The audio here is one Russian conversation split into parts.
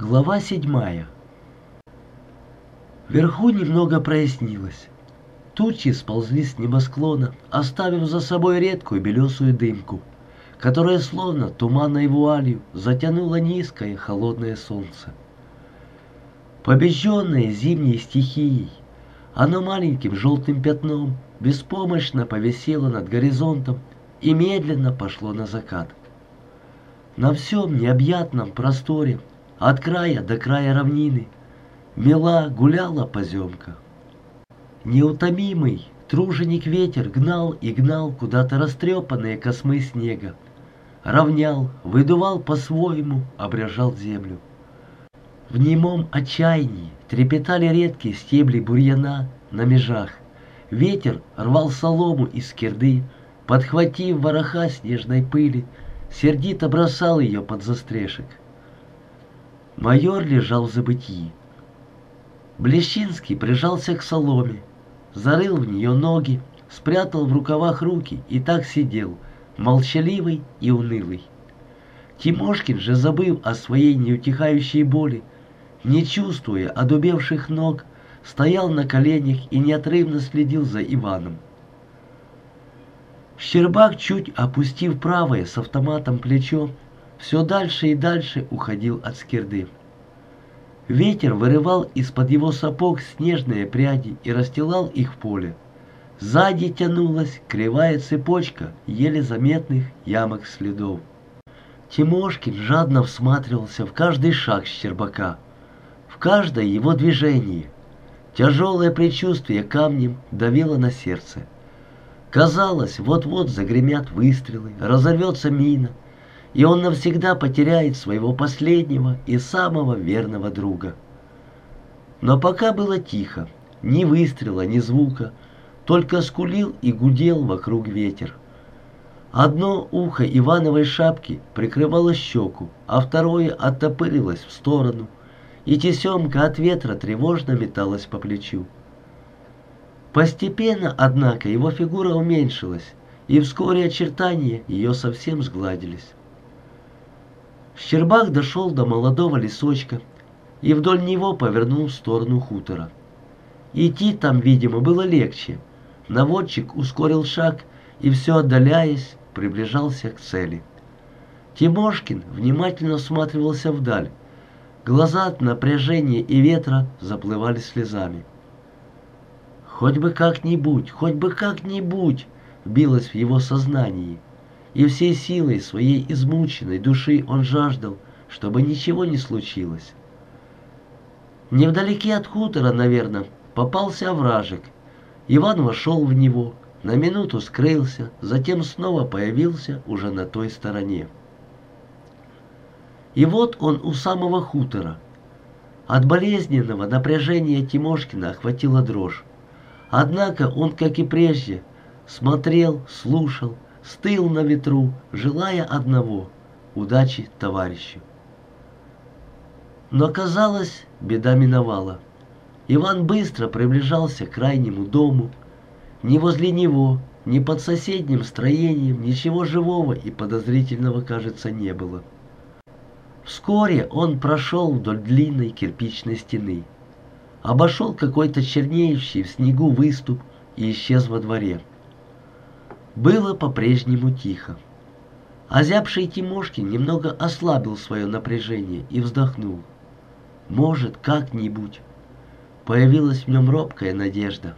Глава седьмая. Вверху немного прояснилось. Тучи сползли с небосклона, оставив за собой редкую белесую дымку, которая словно туманной вуалью затянула низкое холодное солнце. Побежденное зимней стихией, оно маленьким желтым пятном беспомощно повисело над горизонтом и медленно пошло на закат. На всем необъятном просторе от края до края равнины. Мела гуляла поземка. Неутомимый труженик ветер гнал и гнал куда-то растрепанные космы снега. Равнял, выдувал по-своему, обрежал землю. В немом отчаянии трепетали редкие стебли бурьяна на межах. Ветер рвал солому из кирды, подхватив вороха снежной пыли, сердито бросал ее под застрешек. Майор лежал в забытии. Блещинский прижался к соломе, зарыл в нее ноги, спрятал в рукавах руки и так сидел, молчаливый и унылый. Тимошкин же, забыв о своей неутихающей боли, не чувствуя одубевших ног, стоял на коленях и неотрывно следил за Иваном. Щербак, чуть опустив правое с автоматом плечо, все дальше и дальше уходил от скирды. Ветер вырывал из-под его сапог снежные пряди и расстилал их в поле. Сзади тянулась кривая цепочка еле заметных ямок следов. Тимошкин жадно всматривался в каждый шаг Щербака, в каждое его движение. Тяжелое предчувствие камнем давило на сердце. Казалось, вот-вот загремят выстрелы, разорвется мина, и он навсегда потеряет своего последнего и самого верного друга. Но пока было тихо, ни выстрела, ни звука, только скулил и гудел вокруг ветер. Одно ухо Ивановой шапки прикрывало щеку, а второе оттопырилось в сторону, и тесемка от ветра тревожно металась по плечу. Постепенно, однако, его фигура уменьшилась, и вскоре очертания ее совсем сгладились. Щербак дошел до молодого лесочка и вдоль него повернул в сторону хутора. Идти там, видимо, было легче. Наводчик ускорил шаг и, все отдаляясь, приближался к цели. Тимошкин внимательно всматривался вдаль. Глаза от напряжения и ветра заплывали слезами. «Хоть бы как-нибудь, хоть бы как-нибудь!» билось в его сознании – и всей силой своей измученной души он жаждал, чтобы ничего не случилось. Невдалеке от хутора, наверное, попался овражек. Иван вошел в него, на минуту скрылся, затем снова появился уже на той стороне. И вот он у самого хутора. От болезненного напряжения Тимошкина охватила дрожь. Однако он, как и прежде, смотрел, слушал, стыл на ветру, желая одного — удачи товарищу. Но, казалось, беда миновала. Иван быстро приближался к крайнему дому. Ни возле него, ни под соседним строением ничего живого и подозрительного, кажется, не было. Вскоре он прошел вдоль длинной кирпичной стены, обошел какой-то чернеющий в снегу выступ и исчез во дворе. Было по-прежнему тихо. Озябший Тимошкин немного ослабил свое напряжение и вздохнул. Может, как-нибудь. Появилась в нем робкая надежда.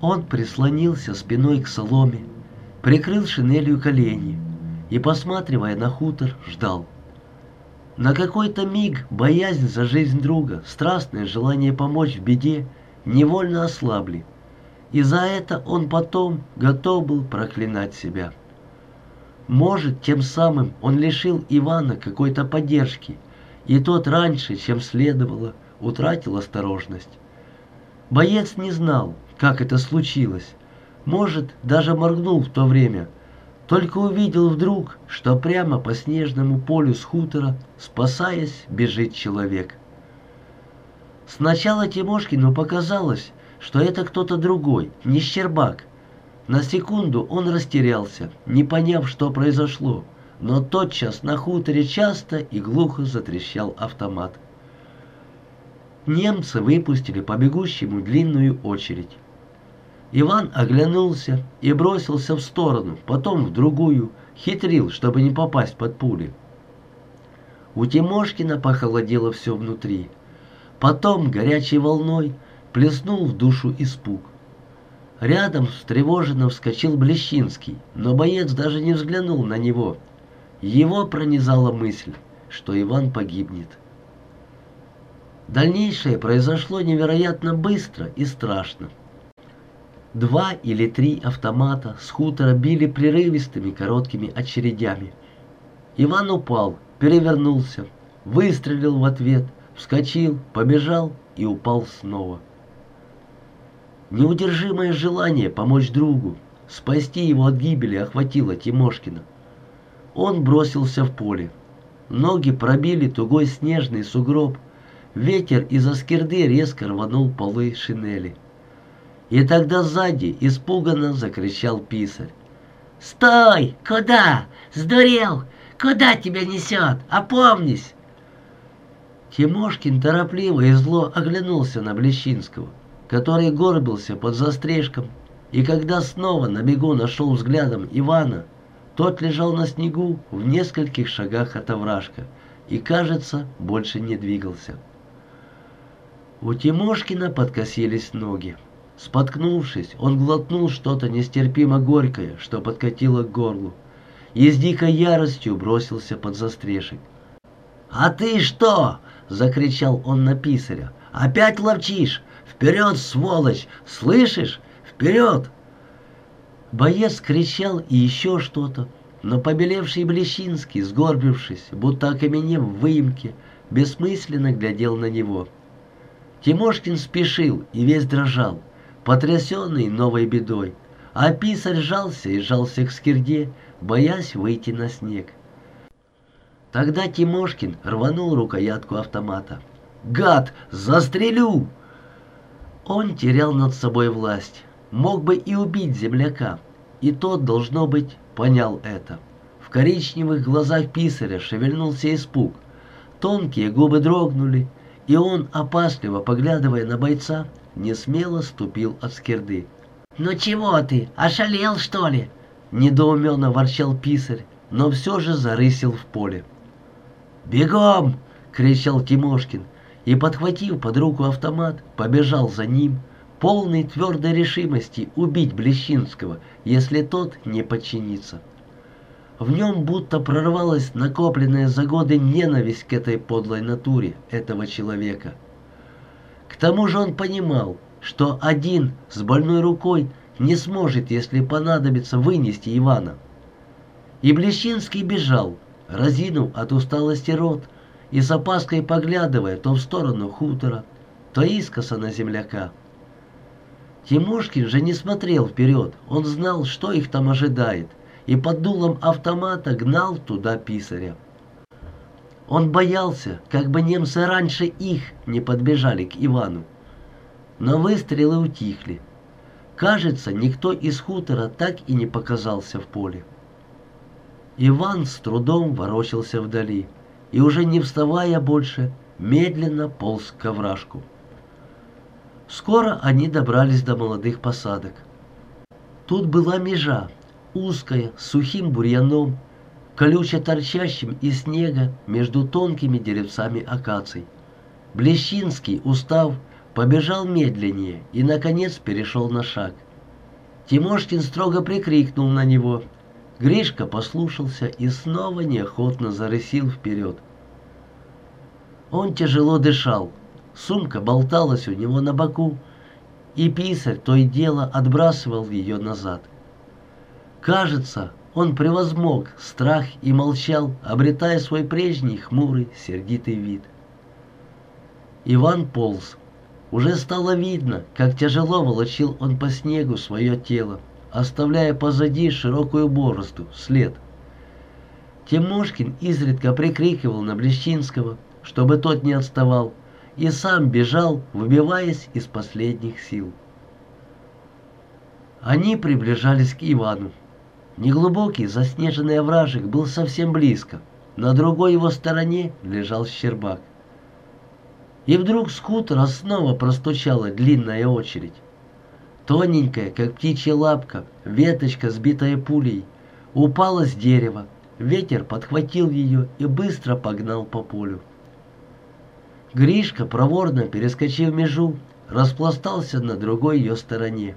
Он прислонился спиной к соломе, прикрыл шинелью колени и, посматривая на хутор, ждал. На какой-то миг боязнь за жизнь друга, страстное желание помочь в беде невольно ослабли и за это он потом готов был проклинать себя. Может, тем самым он лишил Ивана какой-то поддержки, и тот раньше, чем следовало, утратил осторожность. Боец не знал, как это случилось, может, даже моргнул в то время, только увидел вдруг, что прямо по снежному полю с хутора, спасаясь, бежит человек. Сначала Тимошкину показалось, что это кто-то другой, не Щербак. На секунду он растерялся, не поняв, что произошло, но тотчас на хуторе часто и глухо затрещал автомат. Немцы выпустили по бегущему длинную очередь. Иван оглянулся и бросился в сторону, потом в другую, хитрил, чтобы не попасть под пули. У Тимошкина похолодело все внутри. Потом горячей волной плеснул в душу испуг. Рядом встревоженно вскочил Блещинский, но боец даже не взглянул на него. Его пронизала мысль, что Иван погибнет. Дальнейшее произошло невероятно быстро и страшно. Два или три автомата с хутора били прерывистыми короткими очередями. Иван упал, перевернулся, выстрелил в ответ, вскочил, побежал и упал снова. Неудержимое желание помочь другу, спасти его от гибели охватило Тимошкина. Он бросился в поле. Ноги пробили тугой снежный сугроб, ветер из-за скирды резко рванул полы шинели. И тогда сзади испуганно закричал писарь. «Стой! Куда? Сдурел! Куда тебя несет? Опомнись!» Тимошкин торопливо и зло оглянулся на Блещинского, который горбился под застрежком, и когда снова на бегу нашел взглядом Ивана, тот лежал на снегу в нескольких шагах от овражка и, кажется, больше не двигался. У Тимошкина подкосились ноги. Споткнувшись, он глотнул что-то нестерпимо горькое, что подкатило к горлу, и с дикой яростью бросился под застрешек. «А ты что?» — закричал он на писаря. «Опять ловчишь? Вперед, сволочь! Слышишь? Вперед!» Боец кричал и еще что-то, но побелевший Блещинский, сгорбившись, будто окаменев в выемке, бессмысленно глядел на него. Тимошкин спешил и весь дрожал потрясенный новой бедой, а писарь жался и жался к скирде, боясь выйти на снег. Тогда Тимошкин рванул рукоятку автомата. «Гад! Застрелю!» Он терял над собой власть, мог бы и убить земляка, и тот, должно быть, понял это. В коричневых глазах писаря шевельнулся испуг, тонкие губы дрогнули, и он, опасливо поглядывая на бойца, не смело ступил от скирды. «Ну чего ты, ошалел, что ли?» Недоуменно ворчал писарь, но все же зарысил в поле. «Бегом!» — кричал Тимошкин, и, подхватив под руку автомат, побежал за ним, полный твердой решимости убить Блещинского, если тот не подчинится. В нем будто прорвалась накопленная за годы ненависть к этой подлой натуре этого человека — к тому же он понимал, что один с больной рукой не сможет, если понадобится, вынести Ивана. И Блещинский бежал, разинув от усталости рот и с опаской поглядывая то в сторону хутора, то искоса на земляка. Тимошкин же не смотрел вперед, он знал, что их там ожидает, и под дулом автомата гнал туда писаря. Он боялся, как бы немцы раньше их не подбежали к Ивану. Но выстрелы утихли. Кажется, никто из хутора так и не показался в поле. Иван с трудом ворочался вдали и, уже не вставая больше, медленно полз к овражку. Скоро они добрались до молодых посадок. Тут была межа, узкая, с сухим бурьяном, колюче торчащим из снега между тонкими деревцами акаций. Блещинский, устав, побежал медленнее и, наконец, перешел на шаг. Тимошкин строго прикрикнул на него. Гришка послушался и снова неохотно зарысил вперед. Он тяжело дышал, сумка болталась у него на боку, и писарь то и дело отбрасывал ее назад. Кажется, он превозмог страх и молчал, обретая свой прежний хмурый, сердитый вид. Иван полз. Уже стало видно, как тяжело волочил он по снегу свое тело, оставляя позади широкую борозду, след. Тимошкин изредка прикрикивал на Блещинского, чтобы тот не отставал, и сам бежал, выбиваясь из последних сил. Они приближались к Ивану. Неглубокий заснеженный овражек был совсем близко. На другой его стороне лежал Щербак. И вдруг с хутора снова простучала длинная очередь. Тоненькая, как птичья лапка, веточка, сбитая пулей, упала с дерева. Ветер подхватил ее и быстро погнал по полю. Гришка, проворно перескочив межу, распластался на другой ее стороне.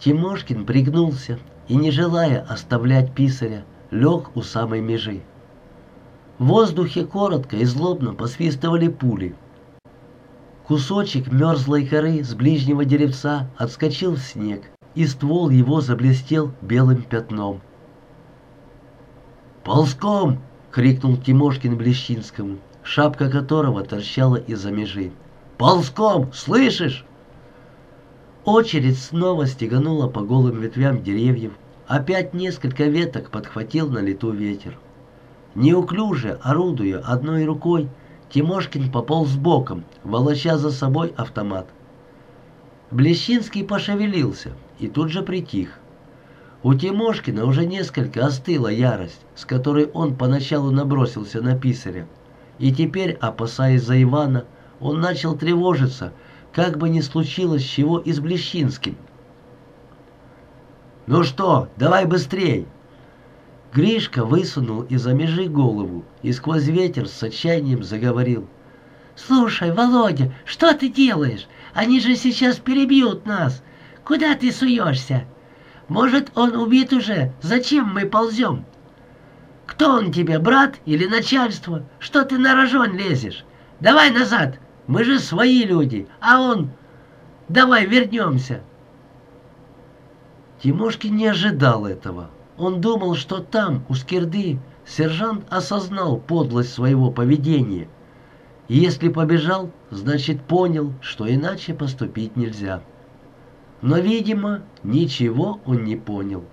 Тимошкин пригнулся и, не желая оставлять писаря, лег у самой межи. В воздухе коротко и злобно посвистывали пули. Кусочек мерзлой коры с ближнего деревца отскочил в снег, и ствол его заблестел белым пятном. «Ползком!» — крикнул Тимошкин Блещинскому, шапка которого торчала из-за межи. «Ползком! Слышишь?» Очередь снова стеганула по голым ветвям деревьев. Опять несколько веток подхватил на лету ветер. Неуклюже, орудуя одной рукой, Тимошкин пополз боком, волоча за собой автомат. Блещинский пошевелился и тут же притих. У Тимошкина уже несколько остыла ярость, с которой он поначалу набросился на писаря. И теперь, опасаясь за Ивана, он начал тревожиться, как бы ни случилось чего и с Блещинским. «Ну что, давай быстрей!» Гришка высунул из-за межи голову и сквозь ветер с отчаянием заговорил. «Слушай, Володя, что ты делаешь? Они же сейчас перебьют нас. Куда ты суешься? Может, он убит уже? Зачем мы ползем? Кто он тебе, брат или начальство? Что ты на рожон лезешь? Давай назад, мы же свои люди, а он... Давай вернемся. Тимошкин не ожидал этого. Он думал, что там, у Скирды, сержант осознал подлость своего поведения. И если побежал, значит понял, что иначе поступить нельзя. Но, видимо, ничего он не понял.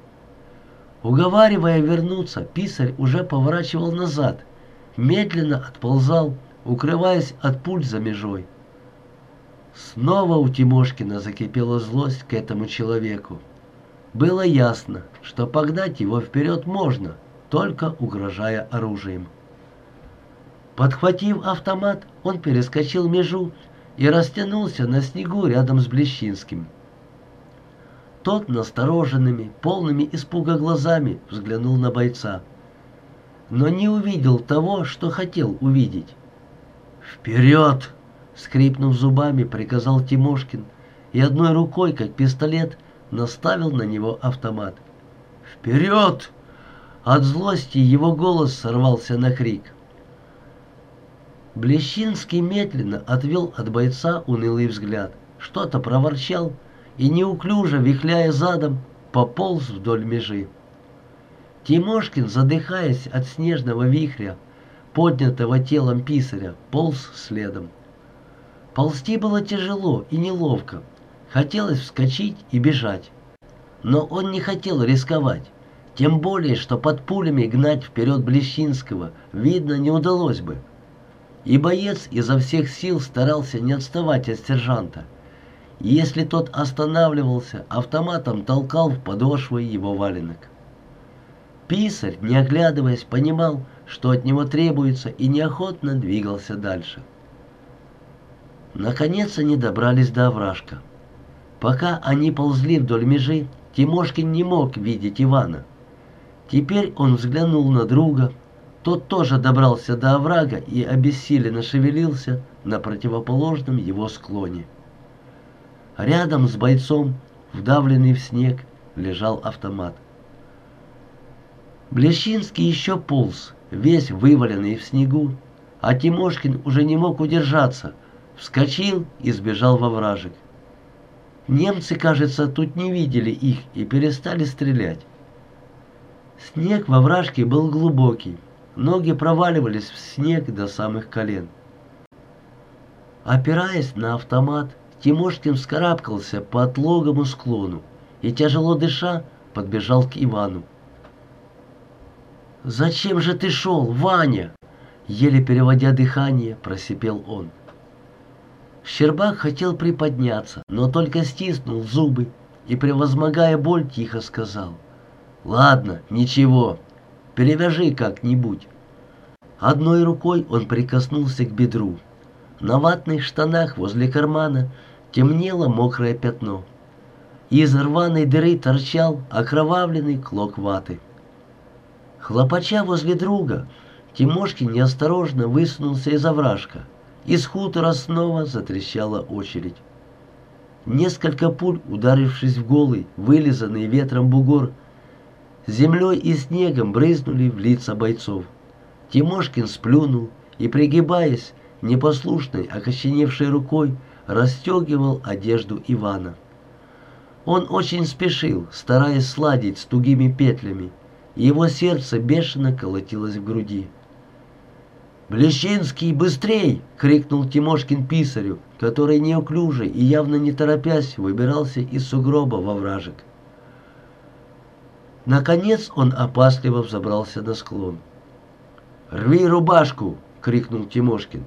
Уговаривая вернуться, писарь уже поворачивал назад, медленно отползал, укрываясь от пуль за межой. Снова у Тимошкина закипела злость к этому человеку. Было ясно, что погнать его вперед можно, только угрожая оружием. Подхватив автомат, он перескочил межу и растянулся на снегу рядом с Блещинским. Тот настороженными, полными испуга глазами взглянул на бойца, но не увидел того, что хотел увидеть. «Вперед!» — скрипнув зубами, приказал Тимошкин и одной рукой, как пистолет, наставил на него автомат. «Вперед!» От злости его голос сорвался на крик. Блещинский медленно отвел от бойца унылый взгляд, что-то проворчал и, неуклюже вихляя задом, пополз вдоль межи. Тимошкин, задыхаясь от снежного вихря, поднятого телом писаря, полз следом. Ползти было тяжело и неловко, Хотелось вскочить и бежать. Но он не хотел рисковать. Тем более, что под пулями гнать вперед Блещинского, видно, не удалось бы. И боец изо всех сил старался не отставать от сержанта. И если тот останавливался, автоматом толкал в подошвы его валенок. Писарь, не оглядываясь, понимал, что от него требуется, и неохотно двигался дальше. Наконец они добрались до овражка. Пока они ползли вдоль межи, Тимошкин не мог видеть Ивана. Теперь он взглянул на друга. Тот тоже добрался до оврага и обессиленно шевелился на противоположном его склоне. Рядом с бойцом, вдавленный в снег, лежал автомат. Блещинский еще полз, весь вываленный в снегу, а Тимошкин уже не мог удержаться, вскочил и сбежал во вражек. Немцы, кажется, тут не видели их и перестали стрелять. Снег во вражке был глубокий, ноги проваливались в снег до самых колен. Опираясь на автомат, Тимошкин вскарабкался по отлогому склону и, тяжело дыша, подбежал к Ивану. «Зачем же ты шел, Ваня?» Еле переводя дыхание, просипел он. Щербак хотел приподняться, но только стиснул зубы и, превозмогая боль, тихо сказал. Ладно, ничего, перевяжи как-нибудь. Одной рукой он прикоснулся к бедру. На ватных штанах возле кармана темнело мокрое пятно. Из рваной дыры торчал окровавленный клок ваты. Хлопача возле друга, Тимошкин неосторожно высунулся из овражка. Из хутора снова затрещала очередь. Несколько пуль, ударившись в голый, вылизанный ветром бугор, землей и снегом брызнули в лица бойцов. Тимошкин сплюнул и, пригибаясь, непослушной, окоченевшей рукой, расстегивал одежду Ивана. Он очень спешил, стараясь сладить с тугими петлями, и его сердце бешено колотилось в груди. «Блещинский, быстрей!» — крикнул Тимошкин писарю, который неуклюже и явно не торопясь выбирался из сугроба во вражек. Наконец он опасливо взобрался на склон. «Рви рубашку!» — крикнул Тимошкин.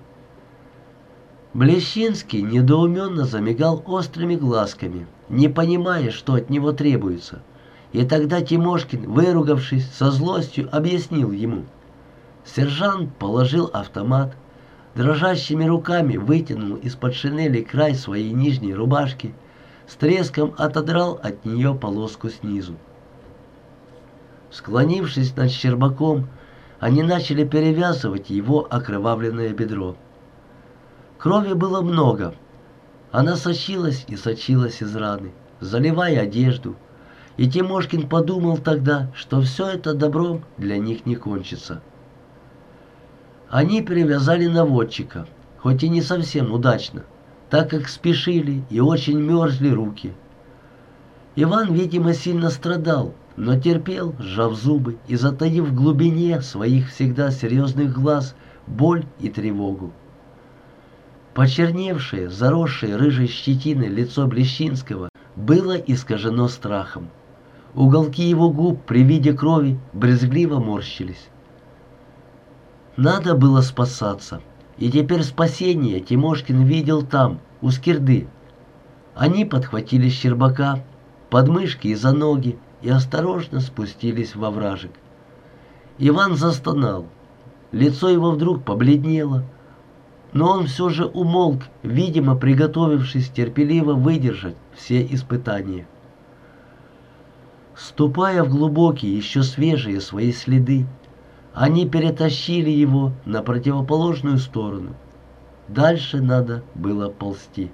Блещинский недоуменно замигал острыми глазками, не понимая, что от него требуется. И тогда Тимошкин, выругавшись со злостью, объяснил ему. Сержант положил автомат, дрожащими руками вытянул из-под шинели край своей нижней рубашки, с треском отодрал от нее полоску снизу. Склонившись над Щербаком, они начали перевязывать его окровавленное бедро. Крови было много. Она сочилась и сочилась из раны, заливая одежду. И Тимошкин подумал тогда, что все это добром для них не кончится. Они перевязали наводчика, хоть и не совсем удачно, так как спешили и очень мерзли руки. Иван, видимо, сильно страдал, но терпел, сжав зубы и затаив в глубине своих всегда серьезных глаз боль и тревогу. Почерневшее, заросшее рыжей щетиной лицо Блещинского было искажено страхом. Уголки его губ при виде крови брезгливо морщились. Надо было спасаться, и теперь спасение Тимошкин видел там, у скирды. Они подхватили Щербака, подмышки и за ноги и осторожно спустились во вражек. Иван застонал. Лицо его вдруг побледнело, но он все же умолк, видимо, приготовившись терпеливо выдержать все испытания. Ступая в глубокие, еще свежие свои следы, они перетащили его на противоположную сторону. Дальше надо было ползти.